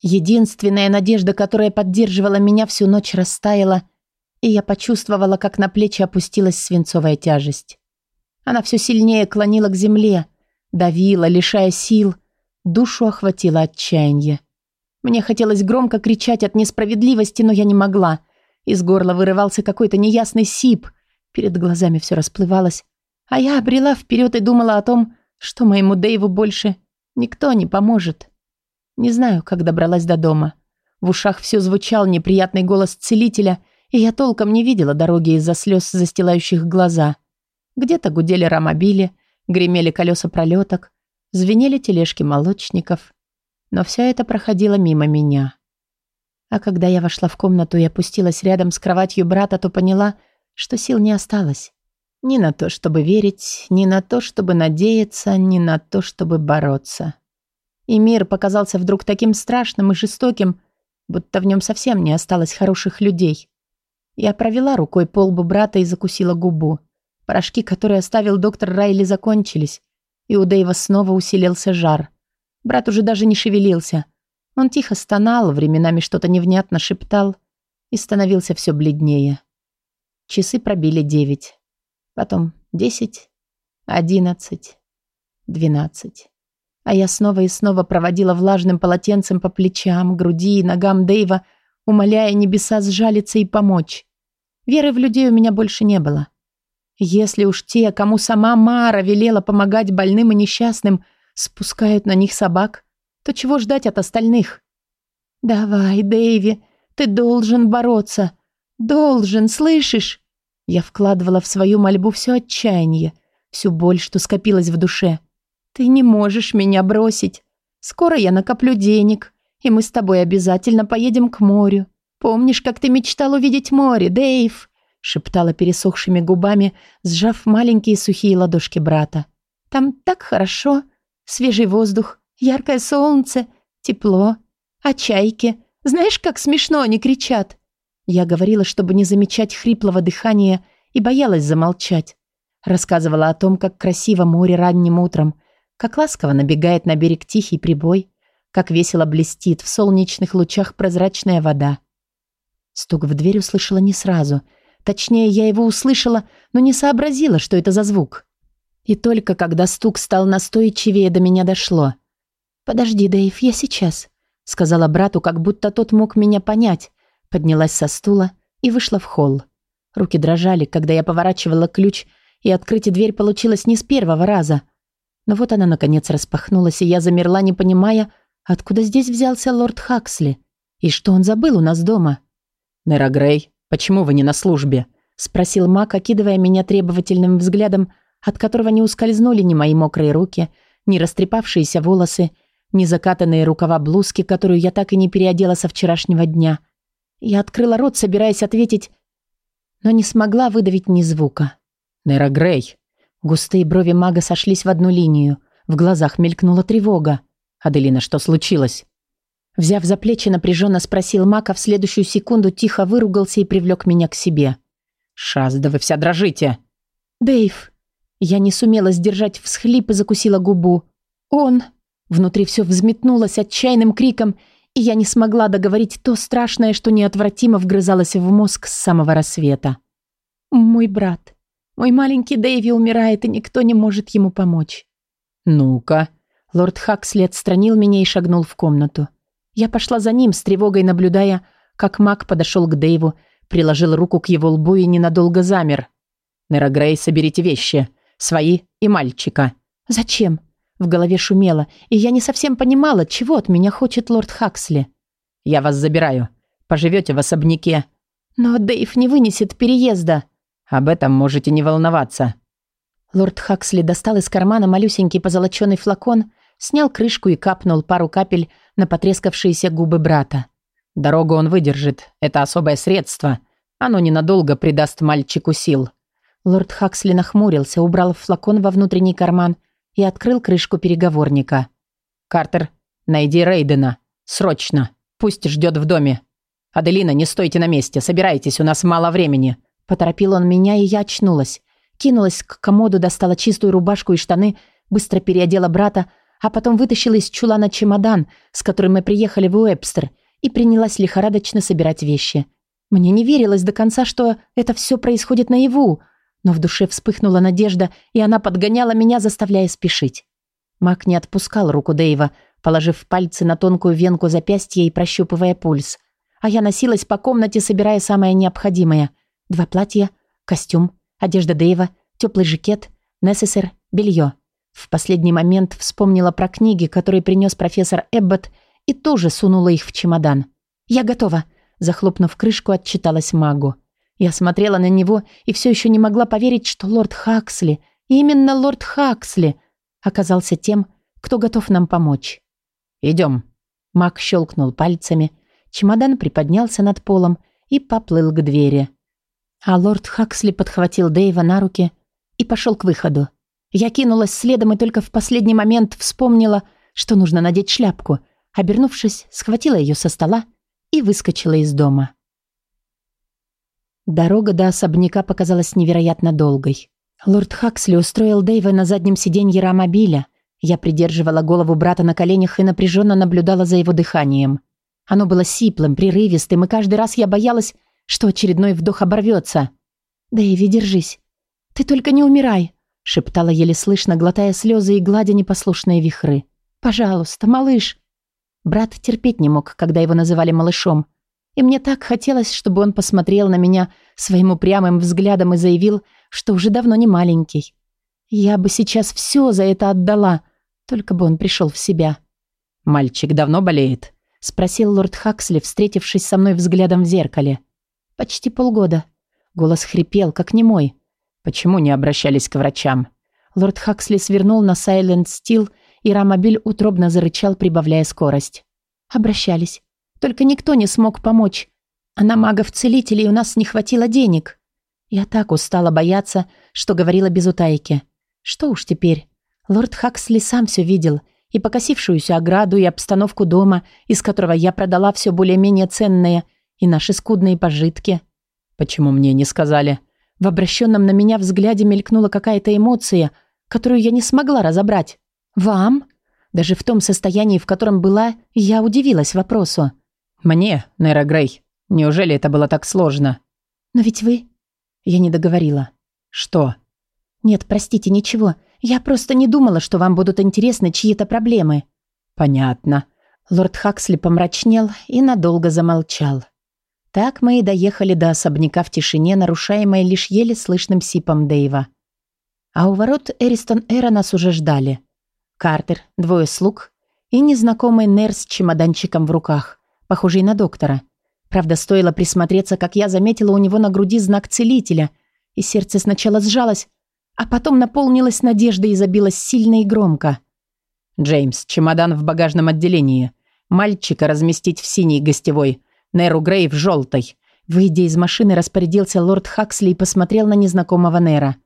Speaker 1: Единственная надежда, которая поддерживала меня всю ночь, растаяла, и я почувствовала, как на плечи опустилась свинцовая тяжесть. Она все сильнее клонила к земле, давила, лишая сил, душу охватило отчаяние. Мне хотелось громко кричать от несправедливости, но я не могла. Из горла вырывался какой-то неясный сип, перед глазами все расплывалось, а я обрела вперед и думала о том, что моему Дэйву больше Никто не поможет. Не знаю, как добралась до дома. В ушах все звучал неприятный голос целителя, и я толком не видела дороги из-за слез, застилающих глаза. Где-то гудели рамобили, гремели колеса пролеток, звенели тележки молочников. Но все это проходило мимо меня. А когда я вошла в комнату и опустилась рядом с кроватью брата, то поняла, что сил не осталось. Ни на то, чтобы верить, ни на то, чтобы надеяться, ни на то, чтобы бороться. И мир показался вдруг таким страшным и жестоким, будто в нем совсем не осталось хороших людей. Я провела рукой по лбу брата и закусила губу. Порошки, которые оставил доктор Райли, закончились, и у Дэйва снова усилился жар. Брат уже даже не шевелился. Он тихо стонал, временами что-то невнятно шептал и становился все бледнее. Часы пробили девять. Потом десять, одиннадцать, двенадцать. А я снова и снова проводила влажным полотенцем по плечам, груди и ногам Дэйва, умоляя небеса сжалиться и помочь. Веры в людей у меня больше не было. Если уж те, кому сама Мара велела помогать больным и несчастным, спускают на них собак, то чего ждать от остальных? «Давай, Дэйви, ты должен бороться. Должен, слышишь?» Я вкладывала в свою мольбу все отчаяние, всю боль, что скопилась в душе. «Ты не можешь меня бросить. Скоро я накоплю денег, и мы с тобой обязательно поедем к морю. Помнишь, как ты мечтал увидеть море, Дэйв?» шептала пересохшими губами, сжав маленькие сухие ладошки брата. «Там так хорошо. Свежий воздух, яркое солнце, тепло. А чайки? Знаешь, как смешно они кричат?» Я говорила, чтобы не замечать хриплого дыхания, и боялась замолчать. Рассказывала о том, как красиво море ранним утром, как ласково набегает на берег тихий прибой, как весело блестит в солнечных лучах прозрачная вода. Стук в дверь услышала не сразу. Точнее, я его услышала, но не сообразила, что это за звук. И только когда стук стал настойчивее, до меня дошло. «Подожди, Дэйв, я сейчас», — сказала брату, как будто тот мог меня понять, Поднялась со стула и вышла в холл. Руки дрожали, когда я поворачивала ключ, и открыть дверь получилось не с первого раза. Но вот она, наконец, распахнулась, и я замерла, не понимая, откуда здесь взялся лорд Хаксли и что он забыл у нас дома.
Speaker 2: «Нера Грей, почему вы не на службе?» — спросил Мак, окидывая меня требовательным взглядом, от которого не ускользнули ни мои мокрые руки, ни растрепавшиеся волосы, ни закатанные рукава блузки, которую я так и не переодела со вчерашнего дня. Я открыла рот, собираясь ответить, но не смогла выдавить ни звука.
Speaker 1: «Нера Грей». Густые брови мага сошлись в одну линию. В глазах мелькнула тревога.
Speaker 2: «Аделина, что случилось?»
Speaker 1: Взяв за плечи, напряженно спросил Мак, а в следующую секунду тихо выругался и привлек меня к себе.
Speaker 2: «Шаз, да вы вся дрожите!»
Speaker 1: «Дэйв!» Я не сумела сдержать всхлип и закусила губу. «Он!» Внутри все взметнулось отчаянным криком, и я не смогла договорить то страшное, что неотвратимо вгрызалось в мозг с самого рассвета. «Мой брат, мой маленький Дэйви умирает, и никто не может ему помочь».
Speaker 2: «Ну-ка».
Speaker 1: Лорд Хаксли отстранил меня и шагнул в комнату. Я пошла за ним, с тревогой наблюдая, как маг подошел к Дэйву, приложил руку к его лбу и ненадолго замер.
Speaker 2: «Нера Грей, соберите вещи. Свои и мальчика».
Speaker 1: «Зачем?» В голове шумело, и я не совсем понимала, чего от меня хочет лорд Хаксли.
Speaker 2: «Я вас забираю. Поживете в особняке».
Speaker 1: «Но Дэйв не вынесет переезда».
Speaker 2: «Об этом можете не волноваться».
Speaker 1: Лорд Хаксли достал из кармана малюсенький позолоченный флакон, снял крышку и капнул пару капель на потрескавшиеся губы брата.
Speaker 2: «Дорогу он выдержит. Это особое средство. Оно ненадолго придаст мальчику сил».
Speaker 1: Лорд Хаксли нахмурился, убрал флакон во внутренний карман и открыл крышку переговорника.
Speaker 2: «Картер, найди Рейдена. Срочно. Пусть ждет в доме. Аделина, не стойте на месте. Собирайтесь, у нас мало времени».
Speaker 1: Поторопил он меня, и я очнулась. Кинулась к комоду, достала чистую рубашку и штаны, быстро переодела брата, а потом вытащила из чулана чемодан, с которым мы приехали в Уэбстер, и принялась лихорадочно собирать вещи. Мне не верилось до конца, что это все происходит наяву, но в душе вспыхнула надежда, и она подгоняла меня, заставляя спешить. Мак не отпускал руку Дэйва, положив пальцы на тонкую венку запястья и прощупывая пульс. А я носилась по комнате, собирая самое необходимое. Два платья, костюм, одежда Дэйва, теплый жакет, несесер, белье. В последний момент вспомнила про книги, которые принес профессор Эббот, и тоже сунула их в чемодан. «Я готова», – захлопнув крышку, отчиталась магу. Я смотрела на него и все еще не могла поверить, что лорд Хаксли, именно лорд Хаксли, оказался тем, кто готов нам помочь. «Идем». Маг щелкнул пальцами, чемодан приподнялся над полом и поплыл к двери. А лорд Хаксли подхватил Дэйва на руки и пошел к выходу. Я кинулась следом и только в последний момент вспомнила, что нужно надеть шляпку. Обернувшись, схватила ее со стола и выскочила из дома. Дорога до особняка показалась невероятно долгой. Лорд Хаксли устроил Дэйва на заднем сиденье рамобиля. Я придерживала голову брата на коленях и напряженно наблюдала за его дыханием. Оно было сиплым, прерывистым, и каждый раз я боялась, что очередной вдох оборвется. «Дэйви, держись. Ты только не умирай», — шептала еле слышно, глотая слезы и гладя непослушные вихры. «Пожалуйста, малыш». Брат терпеть не мог, когда его называли малышом. И мне так хотелось, чтобы он посмотрел на меня своим упрямым взглядом и заявил, что уже давно не маленький. Я бы сейчас все за это отдала, только бы он пришел в себя.
Speaker 2: «Мальчик давно болеет?»
Speaker 1: — спросил лорд Хаксли, встретившись со мной взглядом в зеркале. «Почти полгода». Голос хрипел, как немой.
Speaker 2: «Почему не обращались к врачам?»
Speaker 1: Лорд Хаксли свернул на Сайленд Стил, и Рамобиль утробно зарычал, прибавляя скорость. «Обращались. Только никто не смог помочь. А на магов-целителей у нас не хватило денег. Я так устала бояться, что говорила без утайки. Что уж теперь. Лорд Хаксли сам все видел. И покосившуюся ограду, и обстановку дома, из которого я продала все более-менее ценное, и наши скудные пожитки.
Speaker 2: «Почему мне не сказали?»
Speaker 1: В обращенном на меня взгляде мелькнула какая-то эмоция, которую я не смогла разобрать. «Вам?» Даже в том состоянии, в котором была, я удивилась вопросу.
Speaker 2: «Мне, Нейра Грей. Неужели это было так сложно?»
Speaker 1: «Но ведь вы...» Я не договорила.
Speaker 2: «Что?»
Speaker 1: «Нет, простите, ничего. Я просто не думала, что вам будут интересны чьи-то проблемы».
Speaker 2: «Понятно».
Speaker 1: Лорд Хаксли помрачнел и надолго замолчал. Так мы и доехали до особняка в тишине, нарушаемой лишь еле слышным сипом Дэйва. А у ворот Эристон Эра нас уже ждали. Картер, двое слуг и незнакомый Нер с чемоданчиком в руках похожий на доктора. Правда, стоило присмотреться, как я заметила у него на груди знак целителя, и сердце сначала сжалось, а потом наполнилось надеждой и забилось сильно и громко.
Speaker 2: «Джеймс, чемодан в багажном отделении. Мальчика разместить в синей гостевой. Неру Грей в желтой».
Speaker 1: Выйдя из машины, распорядился лорд Хаксли и посмотрел на незнакомого Нера.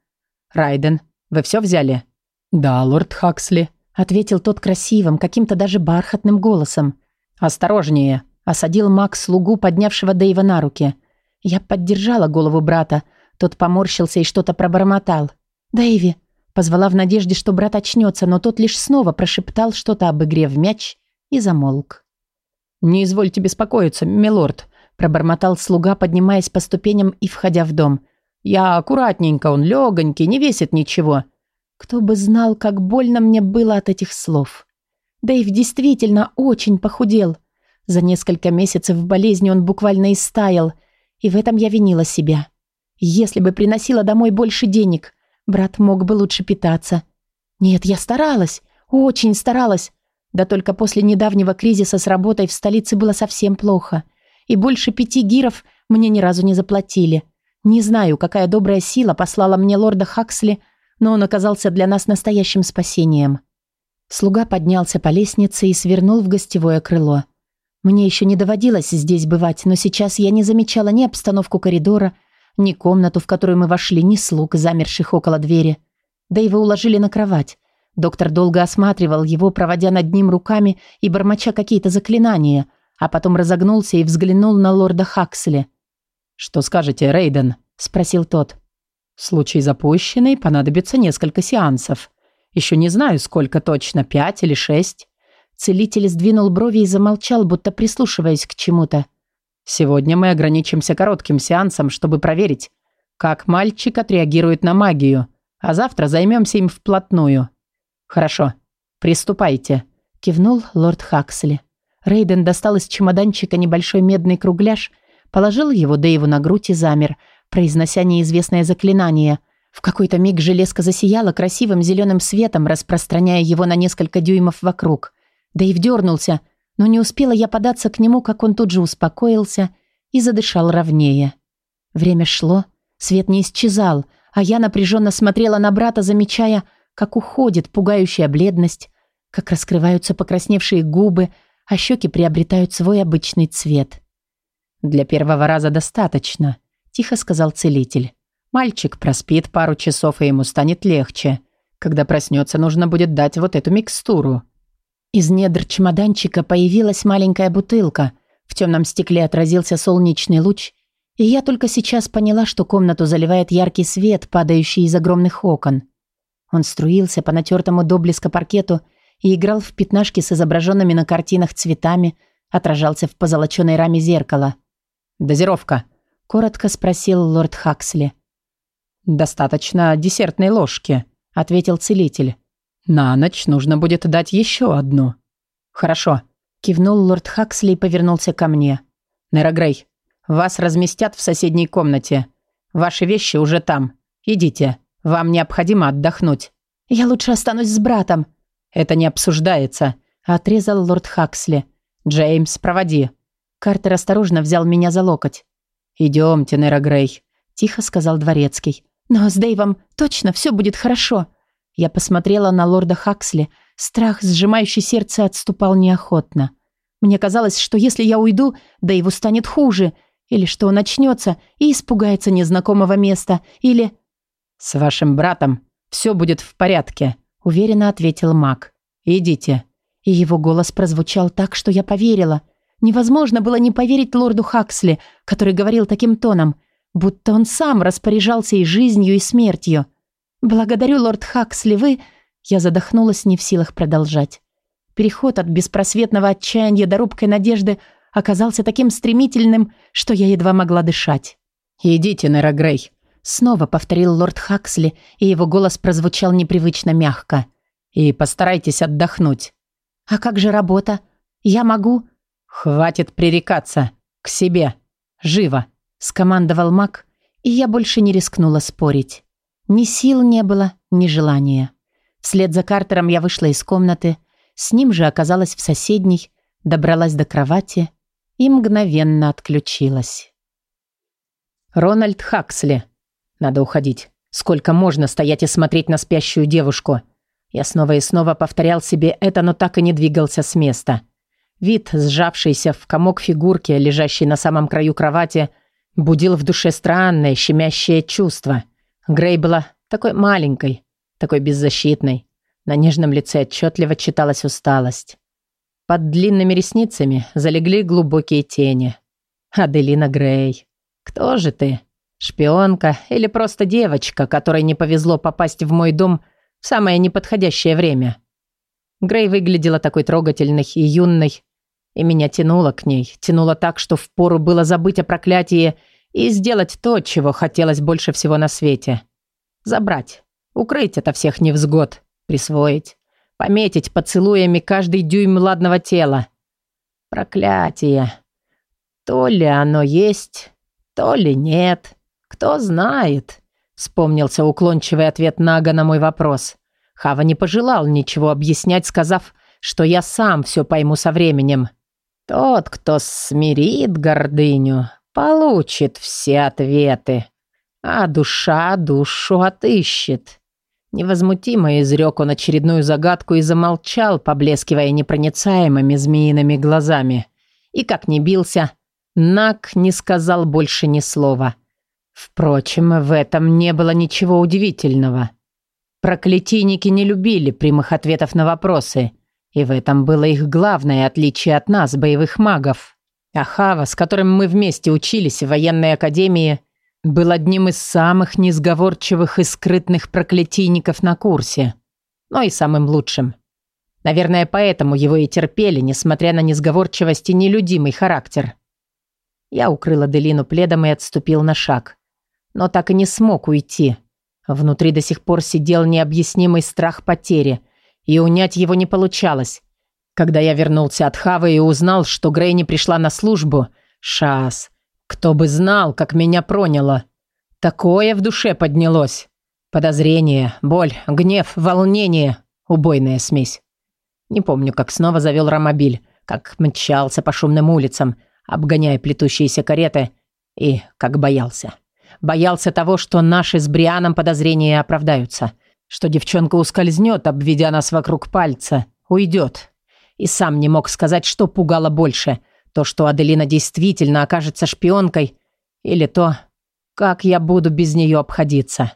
Speaker 2: «Райден, вы все взяли?»
Speaker 1: «Да, лорд Хаксли», — ответил тот красивым, каким-то даже бархатным голосом.
Speaker 2: «Осторожнее»,
Speaker 1: Осадил Макс слугу, поднявшего Дэйва на руки. Я поддержала голову брата. Тот поморщился и что-то пробормотал. «Дэйви!» Позвала в надежде, что брат очнется, но тот лишь снова прошептал что-то об игре в мяч и замолк.
Speaker 2: «Не извольте беспокоиться, милорд», пробормотал слуга, поднимаясь по ступеням и входя в дом. «Я аккуратненько, он легонький, не весит ничего».
Speaker 1: Кто бы знал, как больно мне было от этих слов. Дэйв действительно очень похудел. За несколько месяцев в болезни он буквально истаял, и в этом я винила себя. Если бы приносила домой больше денег, брат мог бы лучше питаться. Нет, я старалась, очень старалась. Да только после недавнего кризиса с работой в столице было совсем плохо. И больше пяти гиров мне ни разу не заплатили. Не знаю, какая добрая сила послала мне лорда Хаксли, но он оказался для нас настоящим спасением. Слуга поднялся по лестнице и свернул в гостевое крыло. Мне еще не доводилось здесь бывать, но сейчас я не замечала ни обстановку коридора, ни комнату, в которую мы вошли, ни слуг, замерших около двери. Да его уложили на кровать. Доктор долго осматривал его, проводя над ним руками и бормоча какие-то заклинания, а потом разогнулся и взглянул на лорда Хаксли.
Speaker 2: «Что скажете, Рейден?» – спросил тот. «Случай запущенный, понадобится несколько сеансов. Еще не знаю, сколько точно, пять или шесть».
Speaker 1: Целитель сдвинул брови и замолчал, будто прислушиваясь к чему-то.
Speaker 2: «Сегодня мы ограничимся коротким сеансом, чтобы проверить, как мальчик отреагирует на магию, а завтра займемся им вплотную». «Хорошо, приступайте», – кивнул лорд Хаксли.
Speaker 1: Рейден достал из чемоданчика небольшой медный кругляш, положил его Дэйву на грудь и замер, произнося неизвестное заклинание, В какой-то миг железка засияла красивым зеленым светом, распространяя его на несколько дюймов вокруг. Дэйв дернулся, но не успела я податься к нему, как он тут же успокоился и задышал ровнее. Время шло, свет не исчезал, а я напряженно смотрела на брата, замечая, как уходит пугающая бледность, как раскрываются покрасневшие губы, а щеки приобретают свой обычный цвет. «Для первого раза достаточно», — тихо сказал целитель. «Мальчик проспит пару часов, и ему станет легче. Когда проснется, нужно будет дать вот эту микстуру». Из недр чемоданчика появилась маленькая бутылка. В темном стекле отразился солнечный луч, и я только сейчас поняла, что комнату заливает яркий свет, падающий из огромных окон. Он струился по натертому до блеска паркету и играл в пятнашки с изображенными на картинах цветами, отражался в позолоченной раме зеркала. «Дозировка?» – коротко спросил лорд Хаксли. «Достаточно десертной ложки», – ответил целитель. «На ночь нужно будет дать еще одну». «Хорошо», – кивнул лорд Хаксли и повернулся ко мне. «Нера Грей, вас разместят в соседней комнате. Ваши вещи уже там. Идите, вам необходимо отдохнуть». «Я лучше останусь с братом», «Это не обсуждается», — отрезал лорд Хаксли. «Джеймс, проводи». Картер осторожно взял меня за локоть. «Идемте, Нера Грей», — тихо сказал дворецкий. «Но с Дэйвом точно все будет хорошо». Я посмотрела на лорда Хаксли. Страх, сжимающий сердце, отступал неохотно. Мне казалось, что если я уйду, Дэйву станет хуже, или что он очнется и испугается незнакомого места, или... «С вашим братом все будет в порядке», уверенно ответил маг. «Идите». И его голос прозвучал так, что я поверила. Невозможно было не поверить лорду Хаксли, который говорил таким тоном, будто он сам распоряжался и жизнью, и смертью. «Благодарю, лорд Хаксли, вы...» Я задохнулась, не в силах продолжать. Переход от беспросветного отчаяния до рубкой надежды оказался таким стремительным, что я едва могла дышать. «Идите, Нера Грей», Снова повторил лорд Хаксли, и его голос прозвучал непривычно мягко. «И постарайтесь отдохнуть». «А как же работа? Я могу...» «Хватит пререкаться. К себе. Живо!» — скомандовал маг, и я больше не рискнула спорить. Ни сил не было, ни желания. Вслед за Картером я вышла из комнаты, с ним же оказалась в соседней, добралась до кровати и мгновенно отключилась. Рональд Хаксли. Надо уходить. Сколько можно стоять и смотреть на спящую девушку? Я снова и снова повторял себе это, но так и не двигался с места. Вид, сжавшийся в комок фигурки, лежащей на самом краю кровати, будил в душе странное, щемящее чувство. Грей была такой маленькой, такой беззащитной. На нежном лице отчетливо читалась усталость. Под длинными ресницами залегли глубокие тени. Аделина Грей. Кто же ты? Шпионка или просто девочка, которой не повезло попасть в мой дом в самое неподходящее время. Грей выглядела такой трогательной и юной, и меня тянуло к ней, тянуло так, что впору было забыть о проклятии и сделать то, чего хотелось больше всего на свете. Забрать, укрыть это всех невзгод, присвоить, пометить поцелуями каждый дюйм ладного тела. Проклятие. То ли оно есть, то ли нет. «Кто знает?» — вспомнился уклончивый ответ Нага на мой вопрос. Хава не пожелал ничего объяснять, сказав, что я сам все пойму со временем. «Тот, кто смирит гордыню, получит все ответы, а душа душу отыщет». Невозмутимо изрек он очередную загадку и замолчал, поблескивая непроницаемыми змеиными глазами. И как не бился, Наг не сказал больше ни слова — Впрочем, в этом не было ничего удивительного. Проклятийники не любили прямых ответов на вопросы, и в этом было их главное отличие от нас, боевых магов. Ахава, с которым мы вместе учились в военной академии, был одним из самых несговорчивых и скрытных проклятийников на курсе, но и самым лучшим. Наверное, поэтому его и терпели, несмотря на несговорчивость и нелюдимый характер. Я укрыла Делину пледом и отступил на шаг но так и не смог уйти. Внутри до сих пор сидел необъяснимый страх потери, и унять его не получалось. Когда я вернулся от Хавы и узнал, что Грей не пришла на службу, шас, кто бы знал, как меня проняло. Такое в душе поднялось.
Speaker 2: Подозрение, боль, гнев, волнение. Убойная смесь. Не помню, как снова завел ромобиль, как мчался по шумным улицам, обгоняя плетущиеся кареты, и как боялся. Боялся того, что наши с Брианом подозрения оправдаются, что девчонка ускользнет, обведя нас вокруг пальца, уйдет. И сам не мог сказать, что пугало больше – то, что Аделина действительно окажется шпионкой, или то, как я буду без нее обходиться.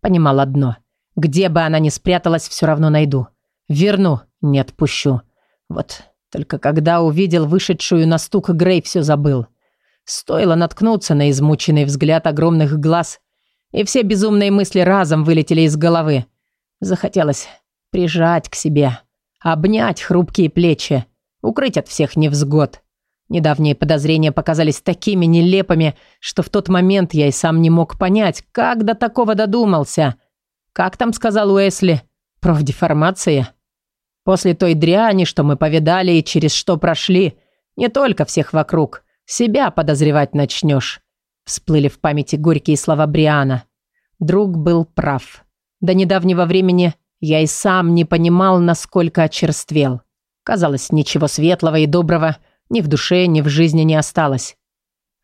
Speaker 2: Понимал одно. Где бы она ни спряталась, все равно найду. Верну, не отпущу. Вот только когда увидел вышедшую на стук Грей, все забыл. Стоило наткнуться на измученный взгляд огромных глаз, и все безумные мысли разом вылетели из головы. Захотелось прижать к себе, обнять хрупкие плечи, укрыть от всех невзгод. Недавние подозрения показались такими нелепыми, что в тот момент я и сам не мог понять, как до такого додумался. Как там сказал Уэсли? Профдеформация? После той дряни, что мы повидали и через что прошли, не только всех вокруг, себя подозревать начнешь. Всплыли в памяти горькие слова Бриана. Друг был прав. До недавнего времени я и сам не понимал, насколько очерствел. Казалось, ничего светлого и доброго – ни в душе, ни в жизни не осталось.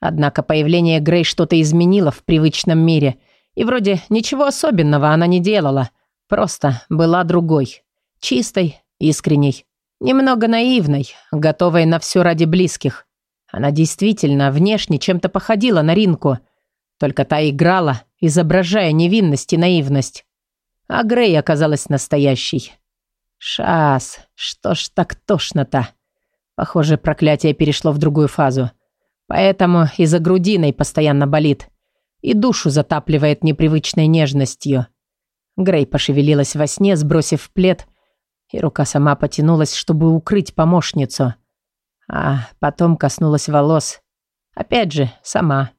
Speaker 2: Однако появление Грей что-то изменило в привычном мире. И вроде ничего особенного она не делала. Просто была другой. Чистой, искренней. Немного наивной, готовой на все ради близких. Она действительно внешне чем-то походила на Ринку. Только та играла, изображая невинность и наивность. А Грей оказалась настоящей. Шас, что ж так тошно-то? Похоже, проклятие перешло в другую фазу. Поэтому и за грудиной постоянно болит. И душу затапливает непривычной нежностью. Грей пошевелилась во сне, сбросив плед, и рука сама потянулась, чтобы укрыть помощницу. А потом коснулась волос. Опять же, сама.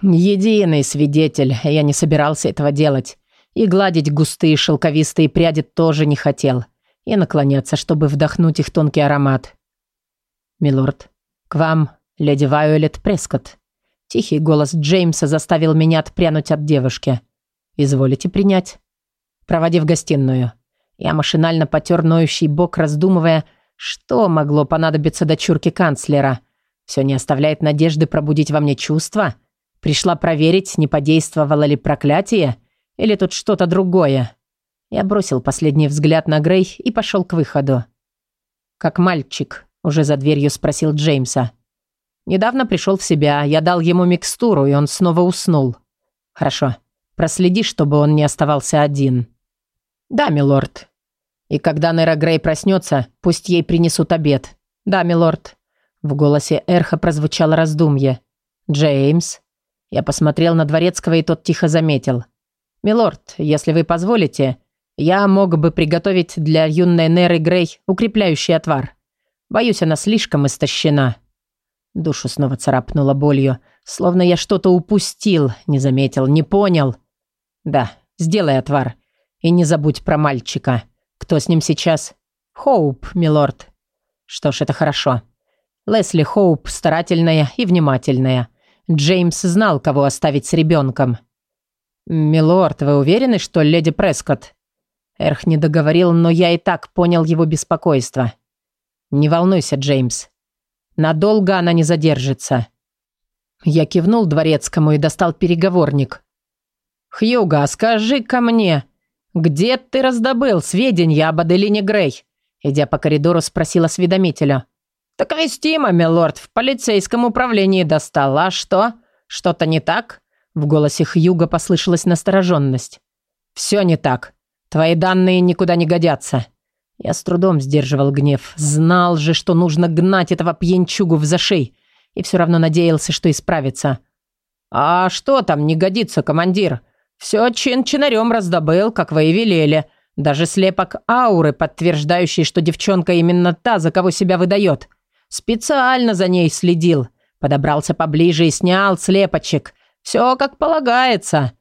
Speaker 2: Единый свидетель, я не собирался этого делать. И гладить густые шелковистые пряди тоже не хотел. И наклоняться, чтобы вдохнуть их тонкий аромат. «Милорд, к вам леди Вайолет Прескотт». Тихий голос Джеймса заставил меня отпрянуть от девушки. «Изволите принять?» «Проводи в гостиную». Я машинально потер ноющий бок, раздумывая, что могло понадобиться дочурке канцлера. Все не оставляет надежды пробудить во мне чувства? Пришла проверить, не подействовало ли проклятие? Или тут что-то другое? Я бросил последний взгляд на Грей и пошел к выходу. Как мальчик, уже за дверью спросил Джеймса. Недавно пришел в себя, я дал ему микстуру, и он снова уснул. Хорошо. Проследи, чтобы он не оставался один. Да, милорд. И когда Нера Грей проснется, пусть ей принесут обед. Да, милорд. В голосе Эрха прозвучало раздумье. Джеймс. Я посмотрел на Дворецкого, и тот тихо заметил. «Милорд, если вы позволите, я мог бы приготовить для юной Неры Грей укрепляющий отвар. Боюсь, она слишком истощена. Душу снова царапнула болью, словно я что-то упустил, не заметил, не понял. Да, сделай отвар. И не забудь про мальчика. Кто с ним сейчас? Хоуп, милорд. Что ж, это хорошо. Лесли Хоуп старательная и внимательная. Джеймс знал, кого оставить с ребенком. «Милорд, вы уверены, что леди Прескотт?» Эрх не договорил, но я и так понял его беспокойство. «Не волнуйся, Джеймс. Надолго она не задержится». Я кивнул дворецкому и достал переговорник. «Хьюга, скажи-ка мне, где ты раздобыл сведения об Аделине Грей?» Идя по коридору, спросила осведомителя. «Так вестимо, милорд, в полицейском управлении достал. А что? Что-то не так?» В голосе Хьюга послышалась настороженность. «Все не так. Твои данные никуда не годятся. Я с трудом сдерживал гнев. Знал же, что нужно гнать этого пьянчугу в зашей. И все равно надеялся, что исправится. «А что там не годится, командир? Все чин-чинарем раздобыл, как вы и велели. Даже слепок ауры, подтверждающий, что девчонка именно та, за кого себя выдает. Специально за ней следил. Подобрался поближе и снял слепочек. Все как полагается».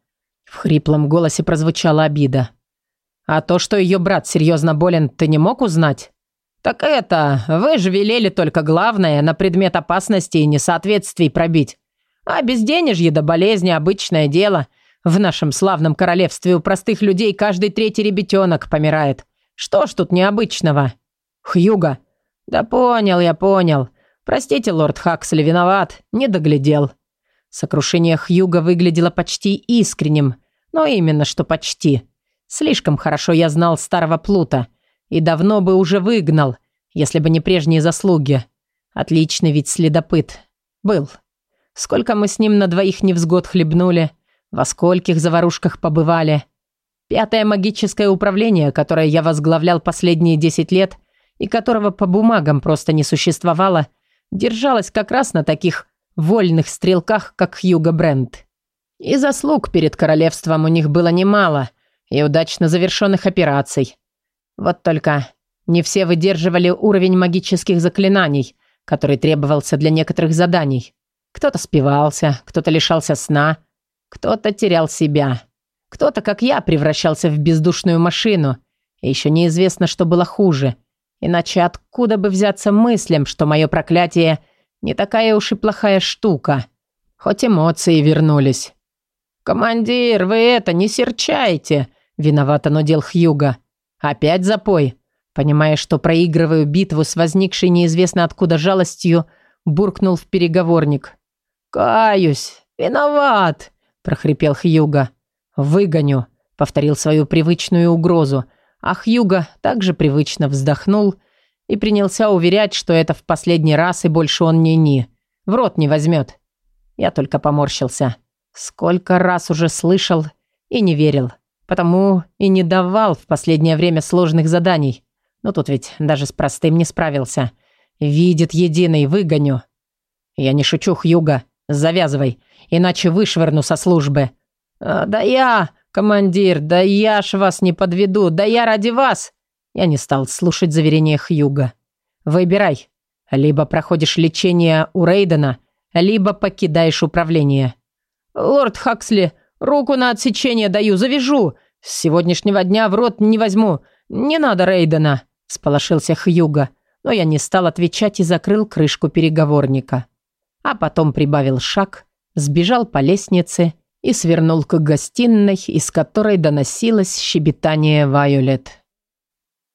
Speaker 2: В хриплом голосе прозвучала обида. А то, что ее брат серьезно болен, ты не мог узнать? Так это, вы же велели только главное на предмет опасности и несоответствий пробить. А безденежье до болезни – обычное дело. В нашем славном королевстве у простых людей каждый третий ребятенок помирает. Что ж тут необычного? Хьюга. Да понял я, понял. Простите, лорд Хаксли, виноват, не доглядел. Сокрушение Хьюга выглядело почти искренним, но именно что почти. Слишком хорошо я знал старого Плута и давно бы уже выгнал, если бы не прежние заслуги. Отличный ведь следопыт. Был. Сколько мы с ним на двоих невзгод хлебнули, во скольких заварушках побывали. Пятое магическое управление, которое я возглавлял последние десять лет и которого по бумагам просто не существовало, держалось как раз на таких вольных стрелках, как Хьюго Брент. И заслуг перед королевством у них было немало, и удачно завершенных операций. Вот только не все выдерживали уровень магических заклинаний, который требовался для некоторых заданий. Кто-то спивался, кто-то лишался сна, кто-то терял себя. Кто-то, как я, превращался в бездушную машину. И еще неизвестно, что было хуже. Иначе откуда бы взяться мыслям, что мое проклятие не такая уж и плохая штука. Хоть эмоции вернулись. «Командир, вы это, не серчайте!» Виновато нудел Хьюга. «Опять запой?» Понимая, что проигрываю битву с возникшей неизвестно откуда жалостью, буркнул в переговорник. «Каюсь, виноват!» – прохрипел Хьюга. «Выгоню», – повторил свою привычную угрозу, а Хьюга также привычно вздохнул и принялся уверять, что это в последний раз и больше он ни-ни. В рот не возьмет. Я только поморщился. Сколько раз уже слышал и не верил. Потому и не давал в последнее время сложных заданий. Но тут ведь даже с простым не справился. Видит единый, выгоню. Я не шучу, Хьюга. Завязывай, иначе вышвырну со службы. А, да я, командир, да я ж вас не подведу, да я ради вас. Я не стал слушать заверения Хьюга. Выбирай. Либо проходишь лечение у Рейдена, либо покидаешь управление. Лорд Хаксли, руку на отсечение даю, завяжу. С сегодняшнего дня в рот не возьму. Не надо Рейдена. Сполошился Хьюга, но я не стал отвечать и закрыл крышку переговорника. А потом прибавил шаг, сбежал по лестнице и свернул к гостиной, из которой доносилось щебетание Вайолет.